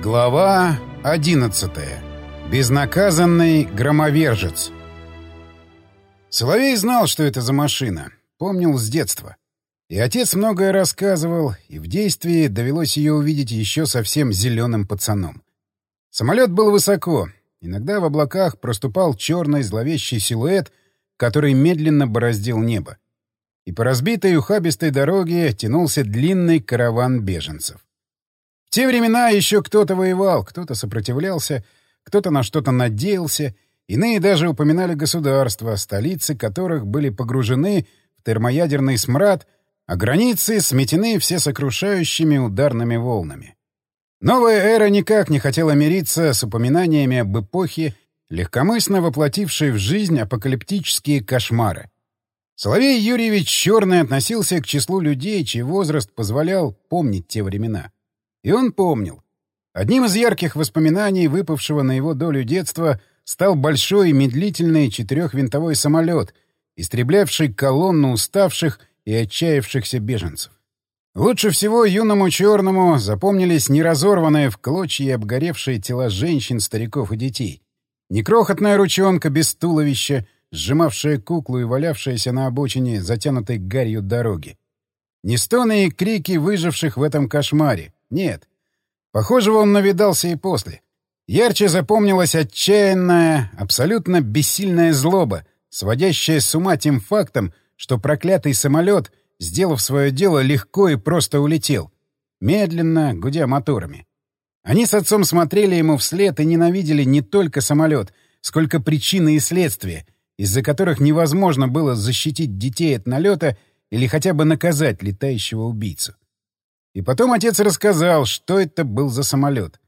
Глава 11. Безнаказанный громовержец. Соловей знал, что это за машина. Помнил с детства. И отец многое рассказывал, и в действии довелось ее увидеть еще совсем зеленым пацаном. Самолет был высоко. Иногда в облаках проступал черный зловещий силуэт, который медленно бороздил небо. И по разбитой ухабистой дороге тянулся длинный караван беженцев. В те времена еще кто-то воевал, кто-то сопротивлялся, кто-то на что-то надеялся, иные даже упоминали государства, столицы которых были погружены в термоядерный смрад, а границы сметены всесокрушающими ударными волнами. Новая эра никак не хотела мириться с упоминаниями об эпохе, легкомысленно воплотившей в жизнь апокалиптические кошмары. Соловей Юрьевич Черный относился к числу людей, чей возраст позволял помнить те времена. И он помнил. Одним из ярких воспоминаний, выпавшего на его долю детства, стал большой медлительный четырехвинтовой самолет, истреблявший колонну уставших и отчаявшихся беженцев. Лучше всего юному черному запомнились не разорванные в клочья и обгоревшие тела женщин, стариков и детей, не крохотная ручонка без туловища, сжимавшая куклу и валявшаяся на обочине, затянутой гарью дороги. Не стоны и крики выживших в этом кошмаре, нет. Похожего он навидался и после. Ярче запомнилась отчаянная, абсолютно бессильная злоба, сводящая с ума тем фактом, что проклятый самолет, сделав свое дело, легко и просто улетел. Медленно, гудя моторами. Они с отцом смотрели ему вслед и ненавидели не только самолет, сколько причины и следствия, из-за которых невозможно было защитить детей от налета или хотя бы наказать летающего убийцу. И потом отец рассказал, что это был за самолет.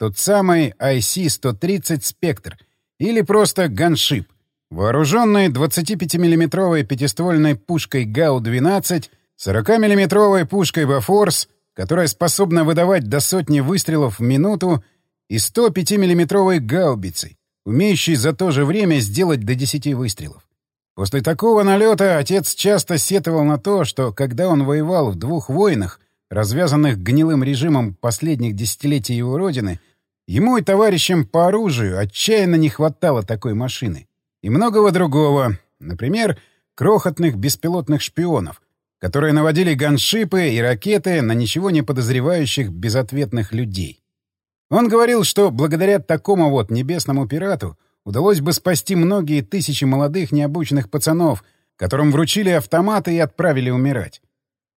Тот самый IC-130 «Спектр» или просто «Ганшип», вооруженный 25-миллиметровой пятиствольной пушкой ГАУ-12, 40-миллиметровой пушкой «Бафорс», которая способна выдавать до сотни выстрелов в минуту, и 105-миллиметровой гаубицей, умеющей за то же время сделать до 10 выстрелов. После такого налета отец часто сетовал на то, что когда он воевал в двух войнах, развязанных гнилым режимом последних десятилетий его родины, ему и товарищам по оружию отчаянно не хватало такой машины. И многого другого, например, крохотных беспилотных шпионов, которые наводили ганшипы и ракеты на ничего не подозревающих безответных людей. Он говорил, что благодаря такому вот небесному пирату удалось бы спасти многие тысячи молодых необученных пацанов, которым вручили автоматы и отправили умирать.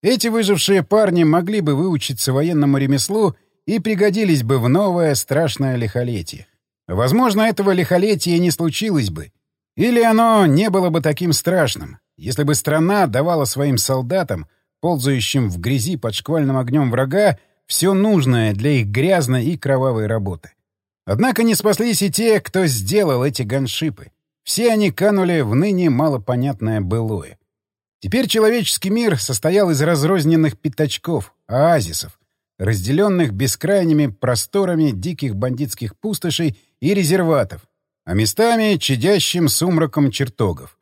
Эти выжившие парни могли бы выучиться военному ремеслу и пригодились бы в новое страшное лихолетие. Возможно, этого лихолетия не случилось бы. Или оно не было бы таким страшным, если бы страна давала своим солдатам, ползающим в грязи под шквальным огнем врага, все нужное для их грязной и кровавой работы. Однако не спаслись и те, кто сделал эти ганшипы. Все они канули в ныне малопонятное былое. Теперь человеческий мир состоял из разрозненных пятачков, оазисов, разделенных бескрайними просторами диких бандитских пустошей и резерватов, а местами чадящим сумраком чертогов.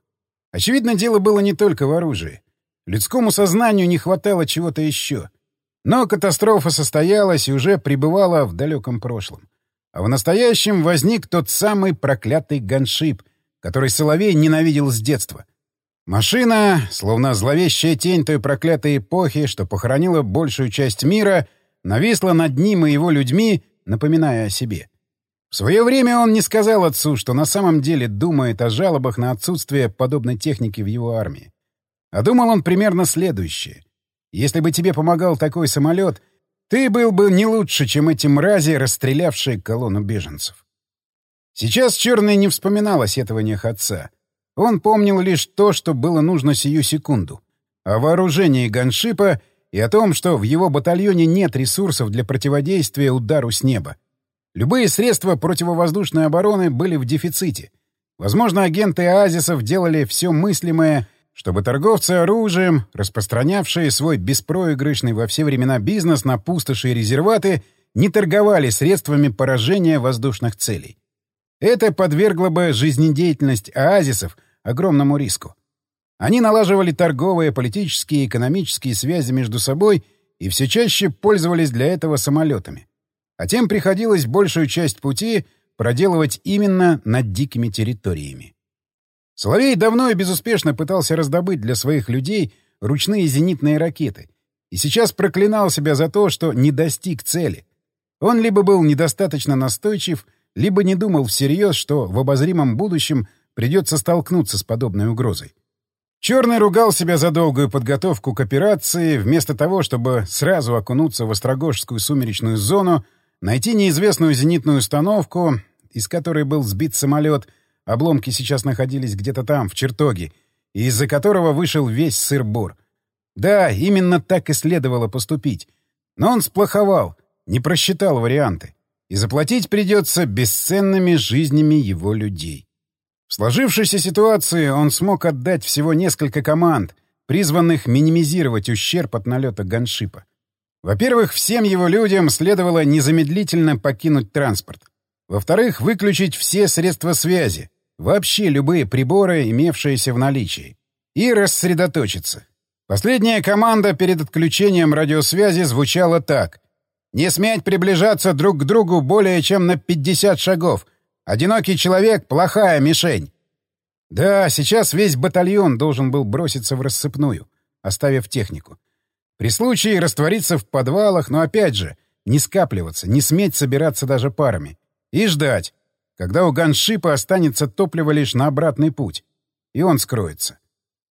Очевидно, дело было не только в оружии. Людскому сознанию не хватало чего-то еще. Но катастрофа состоялась и уже пребывала в далеком прошлом. А в настоящем возник тот самый проклятый ганшип, который Соловей ненавидел с детства — Машина, словно зловещая тень той проклятой эпохи, что похоронила большую часть мира, нависла над ним и его людьми, напоминая о себе. В свое время он не сказал отцу, что на самом деле думает о жалобах на отсутствие подобной техники в его армии. А думал он примерно следующее. Если бы тебе помогал такой самолет, ты был бы не лучше, чем эти мрази, расстрелявшие колонну беженцев. Сейчас Черный не вспоминал о сетованиях отца — он помнил лишь то, что было нужно сию секунду. О вооружении ганшипа и о том, что в его батальоне нет ресурсов для противодействия удару с неба. Любые средства противовоздушной обороны были в дефиците. Возможно, агенты оазисов делали все мыслимое, чтобы торговцы оружием, распространявшие свой беспроигрышный во все времена бизнес на пустоши и резерваты, не торговали средствами поражения воздушных целей. Это подвергло бы жизнедеятельность оазисов огромному риску. Они налаживали торговые, политические и экономические связи между собой и все чаще пользовались для этого самолетами. а тем приходилось большую часть пути проделывать именно над дикими территориями. Соловей давно и безуспешно пытался раздобыть для своих людей ручные зенитные ракеты, и сейчас проклинал себя за то, что не достиг цели. Он либо был недостаточно настойчив, либо не думал всерьез, что в обозримом будущем придется столкнуться с подобной угрозой. Черный ругал себя за долгую подготовку к операции, вместо того, чтобы сразу окунуться в Острогожскую сумеречную зону, найти неизвестную зенитную установку, из которой был сбит самолет, обломки сейчас находились где-то там, в чертоге, из-за которого вышел весь сыр-бур. Да, именно так и следовало поступить. Но он сплоховал, не просчитал варианты. И заплатить придется бесценными жизнями его людей. В сложившейся ситуации он смог отдать всего несколько команд, призванных минимизировать ущерб от налета ганшипа. Во-первых, всем его людям следовало незамедлительно покинуть транспорт. Во-вторых, выключить все средства связи, вообще любые приборы, имевшиеся в наличии, и рассредоточиться. Последняя команда перед отключением радиосвязи звучала так. «Не сметь приближаться друг к другу более чем на 50 шагов», Одинокий человек — плохая мишень. Да, сейчас весь батальон должен был броситься в рассыпную, оставив технику. При случае раствориться в подвалах, но опять же, не скапливаться, не сметь собираться даже парами. И ждать, когда у ганшипа останется топливо лишь на обратный путь. И он скроется.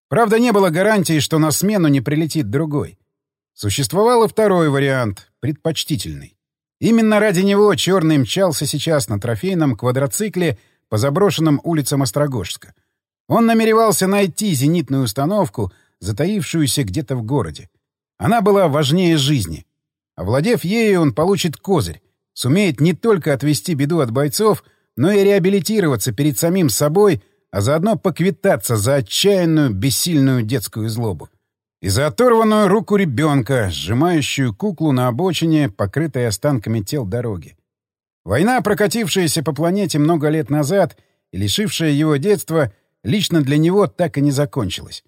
Правда, не было гарантии, что на смену не прилетит другой. Существовал и второй вариант, предпочтительный. Именно ради него Черный мчался сейчас на трофейном квадроцикле по заброшенным улицам Острогожска. Он намеревался найти зенитную установку, затаившуюся где-то в городе. Она была важнее жизни. Овладев ею, он получит козырь, сумеет не только отвести беду от бойцов, но и реабилитироваться перед самим собой, а заодно поквитаться за отчаянную, бессильную детскую злобу и за оторванную руку ребенка, сжимающую куклу на обочине, покрытой останками тел дороги. Война, прокатившаяся по планете много лет назад и лишившая его детства, лично для него так и не закончилась.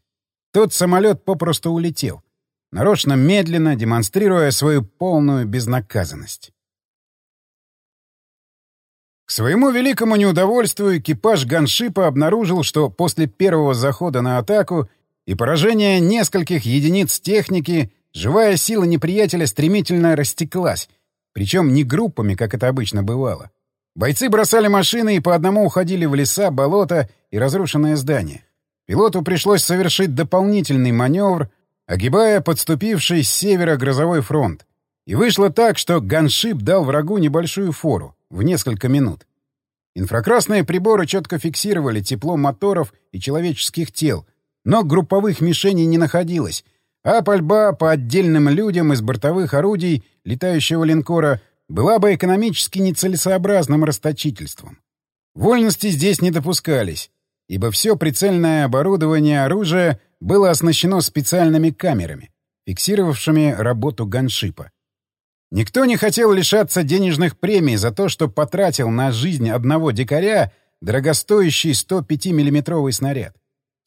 Тот самолет попросту улетел, нарочно медленно демонстрируя свою полную безнаказанность. К своему великому неудовольствию экипаж ганшипа обнаружил, что после первого захода на атаку и поражение нескольких единиц техники, живая сила неприятеля стремительно растеклась, причем не группами, как это обычно бывало. Бойцы бросали машины и по одному уходили в леса, болота и разрушенные здания. Пилоту пришлось совершить дополнительный маневр, огибая подступивший с севера грозовой фронт. И вышло так, что ганшип дал врагу небольшую фору в несколько минут. Инфракрасные приборы четко фиксировали тепло моторов и человеческих тел — но групповых мишеней не находилось, а пальба по отдельным людям из бортовых орудий летающего линкора была бы экономически нецелесообразным расточительством. Вольности здесь не допускались, ибо все прицельное оборудование оружия было оснащено специальными камерами, фиксировавшими работу ганшипа. Никто не хотел лишаться денежных премий за то, что потратил на жизнь одного дикаря дорогостоящий 105 миллиметровый снаряд.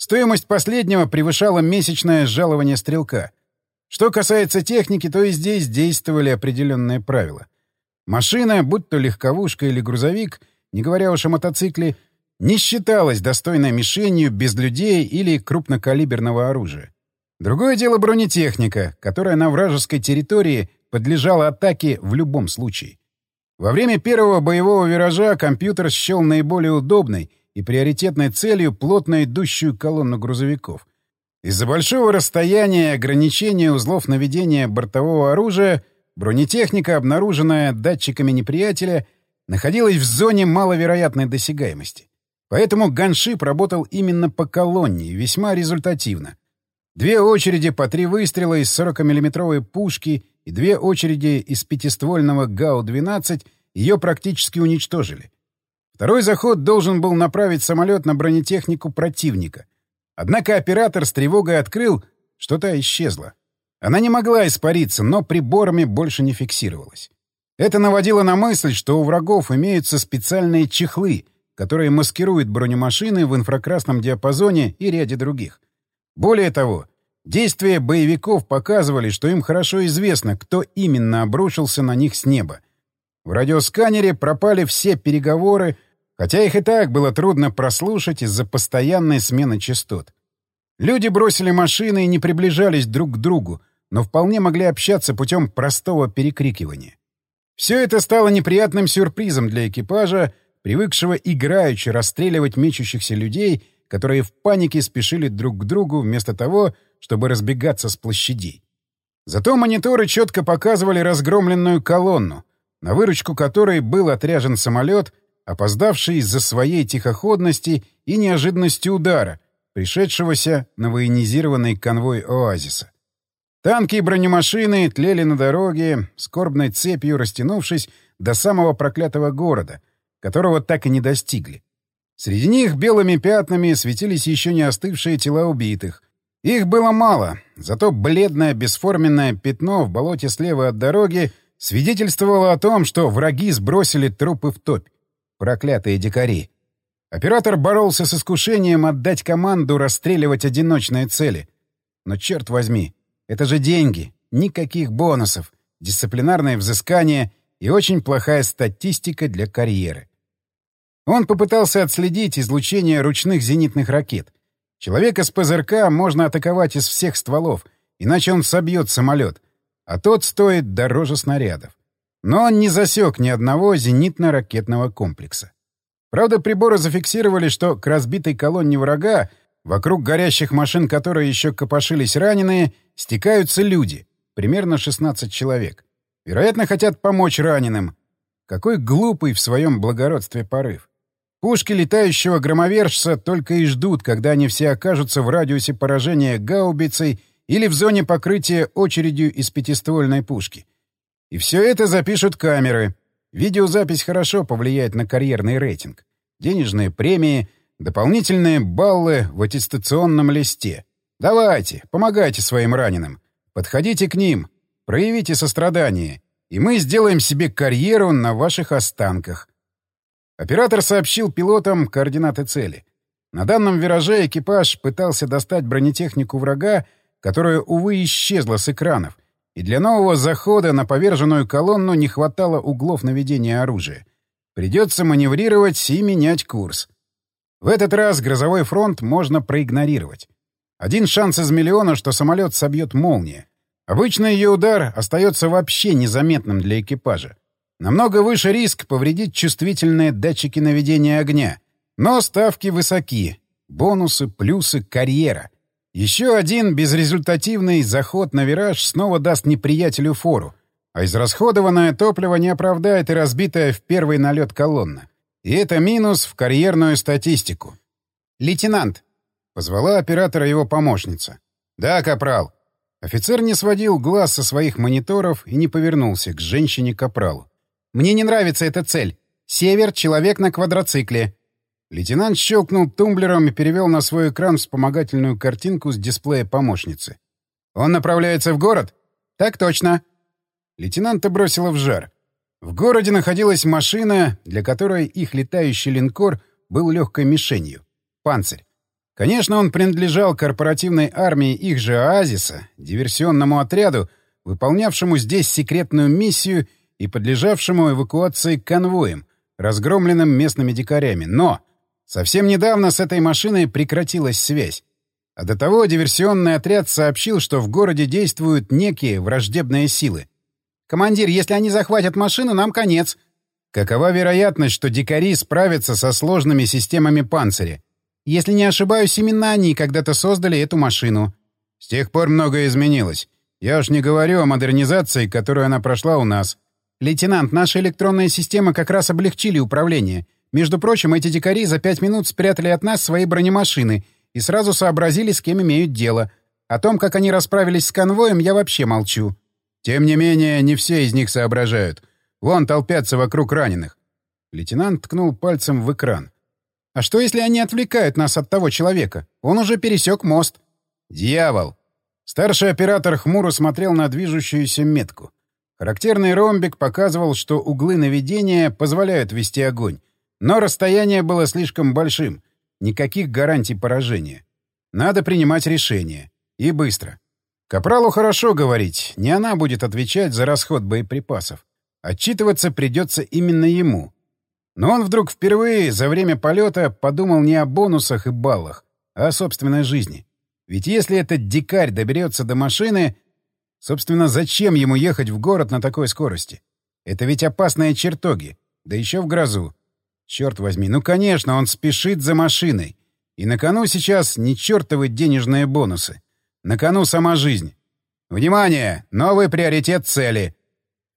Стоимость последнего превышала месячное жалование стрелка. Что касается техники, то и здесь действовали определенные правила. Машина, будь то легковушка или грузовик, не говоря уж о мотоцикле, не считалась достойной мишенью без людей или крупнокалиберного оружия. Другое дело бронетехника, которая на вражеской территории подлежала атаке в любом случае. Во время первого боевого виража компьютер счел наиболее удобной и приоритетной целью плотно идущую колонну грузовиков. Из-за большого расстояния и ограничения узлов наведения бортового оружия бронетехника, обнаруженная датчиками неприятеля, находилась в зоне маловероятной досягаемости. Поэтому ганшип работал именно по колонне весьма результативно. Две очереди по три выстрела из 40-миллиметровой пушки и две очереди из пятиствольного ГАУ-12 ее практически уничтожили. Второй заход должен был направить самолет на бронетехнику противника. Однако оператор с тревогой открыл, что та исчезла. Она не могла испариться, но приборами больше не фиксировалась. Это наводило на мысль, что у врагов имеются специальные чехлы, которые маскируют бронемашины в инфракрасном диапазоне и ряде других. Более того, действия боевиков показывали, что им хорошо известно, кто именно обрушился на них с неба. В радиосканере пропали все переговоры, хотя их и так было трудно прослушать из-за постоянной смены частот. Люди бросили машины и не приближались друг к другу, но вполне могли общаться путем простого перекрикивания. Все это стало неприятным сюрпризом для экипажа, привыкшего играючи расстреливать мечущихся людей, которые в панике спешили друг к другу вместо того, чтобы разбегаться с площадей. Зато мониторы четко показывали разгромленную колонну, на выручку которой был отряжен самолет, опоздавший из-за своей тихоходности и неожиданности удара, пришедшегося на военизированный конвой «Оазиса». Танки и бронемашины тлели на дороге, скорбной цепью растянувшись до самого проклятого города, которого так и не достигли. Среди них белыми пятнами светились еще не остывшие тела убитых. Их было мало, зато бледное бесформенное пятно в болоте слева от дороги свидетельствовало о том, что враги сбросили трупы в топь. Проклятые дикари. Оператор боролся с искушением отдать команду расстреливать одиночные цели. Но черт возьми, это же деньги, никаких бонусов, дисциплинарное взыскание и очень плохая статистика для карьеры. Он попытался отследить излучение ручных зенитных ракет. Человека с ПЗРК можно атаковать из всех стволов, иначе он собьет самолет, а тот стоит дороже снарядов. Но он не засек ни одного зенитно-ракетного комплекса. Правда, приборы зафиксировали, что к разбитой колонне врага Вокруг горящих машин, которые еще копошились раненые, стекаются люди, примерно 16 человек. Вероятно, хотят помочь раненым. Какой глупый в своем благородстве порыв. Пушки летающего громовержца только и ждут, когда они все окажутся в радиусе поражения гаубицей или в зоне покрытия очередью из пятиствольной пушки. И все это запишут камеры. Видеозапись хорошо повлияет на карьерный рейтинг. Денежные премии — Дополнительные баллы в аттестационном листе. Давайте, помогайте своим раненым. Подходите к ним, проявите сострадание, и мы сделаем себе карьеру на ваших останках. Оператор сообщил пилотам координаты цели. На данном вираже экипаж пытался достать бронетехнику врага, которая, увы, исчезла с экранов, и для нового захода на поверженную колонну не хватало углов наведения оружия. Придется маневрировать и менять курс. В этот раз грозовой фронт можно проигнорировать. Один шанс из миллиона, что самолет собьет молния. Обычно ее удар остается вообще незаметным для экипажа. Намного выше риск повредить чувствительные датчики наведения огня. Но ставки высоки. Бонусы, плюсы, карьера. Еще один безрезультативный заход на вираж снова даст неприятелю фору, а израсходованное топливо не оправдает и разбитая в первый налет колонна. И это минус в карьерную статистику. «Лейтенант!» — позвала оператора его помощница. «Да, капрал». Офицер не сводил глаз со своих мониторов и не повернулся к женщине-капралу. «Мне не нравится эта цель. Север, человек на квадроцикле». Лейтенант щелкнул тумблером и перевел на свой экран вспомогательную картинку с дисплея помощницы. «Он направляется в город?» «Так точно». Лейтенанта бросило в жар. В городе находилась машина, для которой их летающий линкор был легкой мишенью — «Панцирь». Конечно, он принадлежал корпоративной армии их же «Оазиса», диверсионному отряду, выполнявшему здесь секретную миссию и подлежавшему эвакуации конвоем, разгромленным местными дикарями. Но совсем недавно с этой машиной прекратилась связь. А до того диверсионный отряд сообщил, что в городе действуют некие враждебные силы. «Командир, если они захватят машину, нам конец». Какова вероятность, что дикари справятся со сложными системами панциря? Если не ошибаюсь, именно они когда-то создали эту машину. С тех пор многое изменилось. Я уж не говорю о модернизации, которую она прошла у нас. Лейтенант, наши электронные системы как раз облегчили управление. Между прочим, эти дикари за пять минут спрятали от нас свои бронемашины и сразу сообразили, с кем имеют дело. О том, как они расправились с конвоем, я вообще молчу. Тем не менее, не все из них соображают. Вон толпятся вокруг раненых. Лейтенант ткнул пальцем в экран. «А что, если они отвлекают нас от того человека? Он уже пересек мост». «Дьявол!» Старший оператор хмуро смотрел на движущуюся метку. Характерный ромбик показывал, что углы наведения позволяют вести огонь, но расстояние было слишком большим. Никаких гарантий поражения. Надо принимать решение. И быстро. Капралу хорошо говорить, не она будет отвечать за расход боеприпасов. отчитываться придется именно ему. Но он вдруг впервые за время полета подумал не о бонусах и баллах, а о собственной жизни. Ведь если этот дикарь доберется до машины, собственно, зачем ему ехать в город на такой скорости? Это ведь опасные чертоги, да еще в грозу. Черт возьми, ну конечно, он спешит за машиной. И на кону сейчас не чертовы денежные бонусы. На кону сама жизнь. «Внимание! Новый приоритет цели!»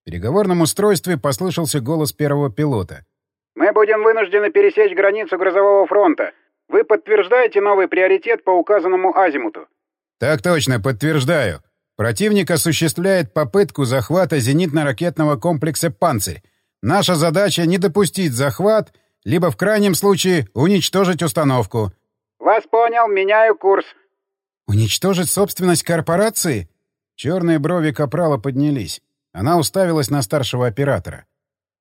В переговорном устройстве послышался голос первого пилота. «Мы будем вынуждены пересечь границу грозового фронта. Вы подтверждаете новый приоритет по указанному азимуту?» «Так точно, подтверждаю. Противник осуществляет попытку захвата зенитно-ракетного комплекса «Панцирь». Наша задача — не допустить захват, либо в крайнем случае уничтожить установку». «Вас понял, меняю курс». «Уничтожить собственность корпорации?» Черные брови Капрала поднялись. Она уставилась на старшего оператора.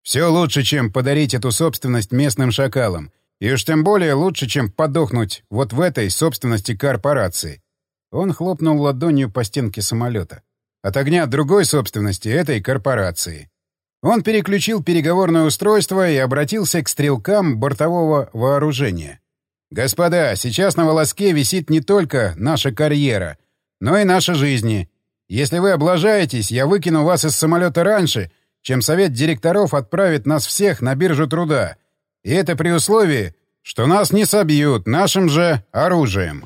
«Все лучше, чем подарить эту собственность местным шакалам. И уж тем более лучше, чем подохнуть вот в этой собственности корпорации». Он хлопнул ладонью по стенке самолета. От огня другой собственности этой корпорации. Он переключил переговорное устройство и обратился к стрелкам бортового вооружения. «Господа, сейчас на волоске висит не только наша карьера, но и наши жизни. Если вы облажаетесь, я выкину вас из самолета раньше, чем совет директоров отправит нас всех на биржу труда. И это при условии, что нас не собьют нашим же оружием.